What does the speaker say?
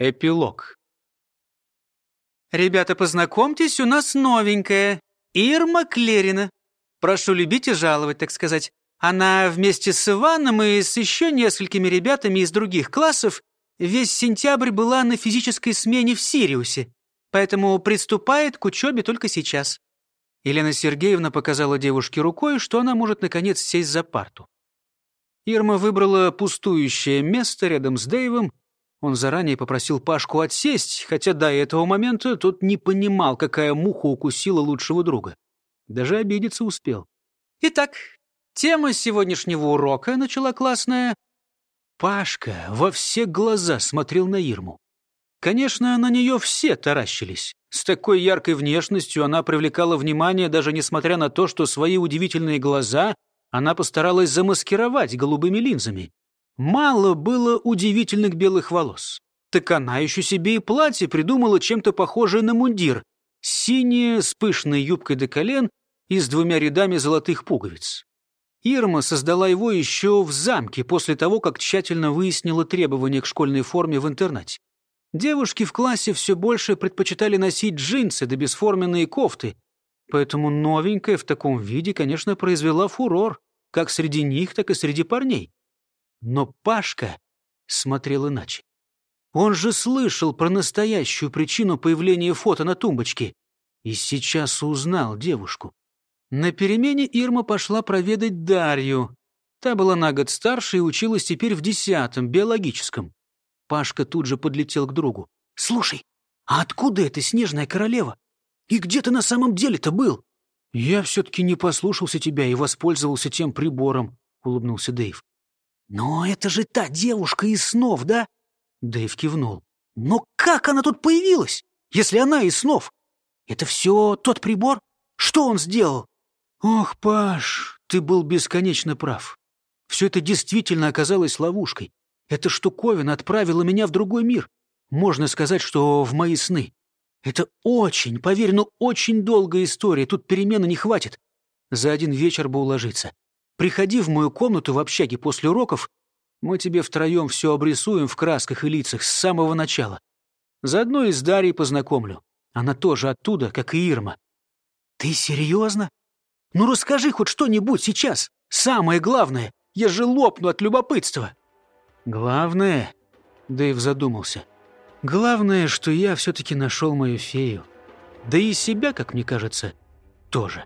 Эпилог. «Ребята, познакомьтесь, у нас новенькая. Ирма Клерина. Прошу любить и жаловать, так сказать. Она вместе с Иваном и с еще несколькими ребятами из других классов весь сентябрь была на физической смене в Сириусе, поэтому приступает к учебе только сейчас». Елена Сергеевна показала девушке рукой, что она может, наконец, сесть за парту. Ирма выбрала пустующее место рядом с Дэйвом, он заранее попросил Пашку отсесть, хотя до этого момента тот не понимал, какая муха укусила лучшего друга. Даже обидеться успел. «Итак, тема сегодняшнего урока начала классная...» Пашка во все глаза смотрел на Ирму. Конечно, на нее все таращились. С такой яркой внешностью она привлекала внимание, даже несмотря на то, что свои удивительные глаза она постаралась замаскировать голубыми линзами. Мало было удивительных белых волос. Так она еще себе и платье придумала чем-то похожее на мундир. Синее, с пышной юбкой до колен и с двумя рядами золотых пуговиц. Ирма создала его еще в замке после того, как тщательно выяснила требования к школьной форме в интернате. Девушки в классе все больше предпочитали носить джинсы да бесформенные кофты, поэтому новенькая в таком виде, конечно, произвела фурор, как среди них, так и среди парней. Но Пашка смотрел иначе. Он же слышал про настоящую причину появления фото на тумбочке и сейчас узнал девушку. На перемене Ирма пошла проведать Дарью. Та была на год старше и училась теперь в десятом, биологическом. Пашка тут же подлетел к другу. «Слушай, а откуда эта снежная королева? И где ты на самом деле-то был?» «Я все-таки не послушался тебя и воспользовался тем прибором», — улыбнулся Дэйв. «Но это же та девушка из снов, да?» Дэйв кивнул. «Но как она тут появилась, если она из снов? Это все тот прибор? Что он сделал?» «Ох, Паш, ты был бесконечно прав. Все это действительно оказалось ловушкой. Эта штуковина отправила меня в другой мир. Можно сказать, что в мои сны. Это очень, поверь, ну очень долгая история, тут перемены не хватит. За один вечер бы уложиться. Приходи в мою комнату в общаге после уроков, мы тебе втроем все обрисуем в красках и лицах с самого начала. Заодно и с Дарьей познакомлю. Она тоже оттуда, как и Ирма. Ты серьезно? Ну расскажи хоть что-нибудь сейчас. Самое главное, я же лопну от любопытства. Главное, Дэйв задумался. Главное, что я все-таки нашел мою фею. Да и себя, как мне кажется, тоже.